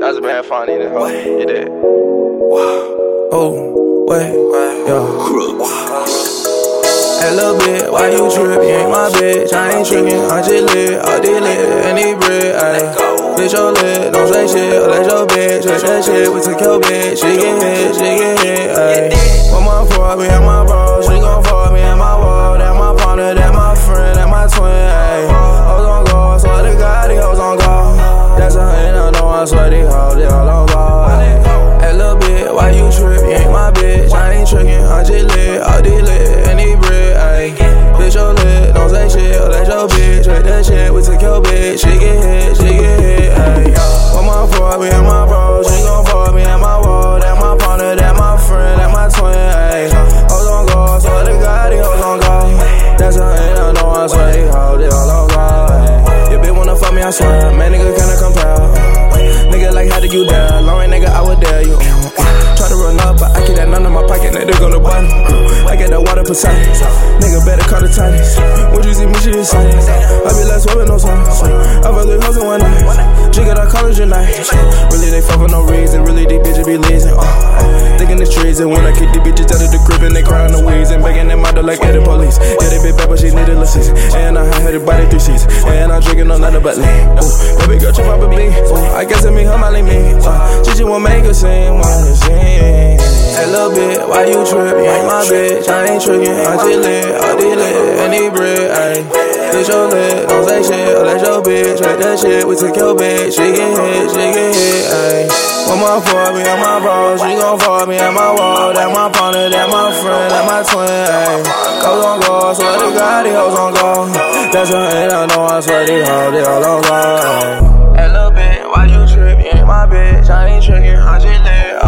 That's been funny, the hoe. You did. Oh, wait, yeah. Hey, little bit, why you trip? You ain't my bitch, I ain't tricking. I just lit, I did lit, need bread, ayy. Bitch, your lit, don't say shit, I let your bitch, take that shit, we took your bitch, she get hit, she get hit, ayy. One more for me and my swear, man, nigga kinda compare. Nigga, like, how did you dare? Long nigga, I would dare you. Try to run up, but I keep that none in my pocket, nigga, go to bottom. I get that water beside Nigga, better call the tightest. Would you see me, she excited. I be like swimming no sun. I with hoes in one night. Jig at our college night. Really, they fuck for no reason. Really, these bitches be lazy. Uh, it's. When I kick the bitches out of the crib and they crying the wheeze and begging them out like the police. Yeah, they been bad, but she needed assist. And I had by the three seats. And I'm drinking on nothing but lean. Ooh, baby girl, chip up a. Ooh, I guess it mean her molly me. Uh, she just won't make a scene, wanna sing. Hey, little bit, why you trip? You ain't my bitch, I ain't tricking. I just lit, I did lit, and need bread, Bitch, your lit, don't say shit, let your bitch, take that shit, we took your bitch, she get hit, she get hit, ayy. One more for me and my bro, she gon' fuck me and my wall, that my partner, that my friend, that my twin, ayy. Hoes on go, swear to God, these hoes on go. That's a ain't I know, I swear these hoes, they all on go. Hey, little bit, why you trip? You ain't my bitch, I ain't tricking, I just lit,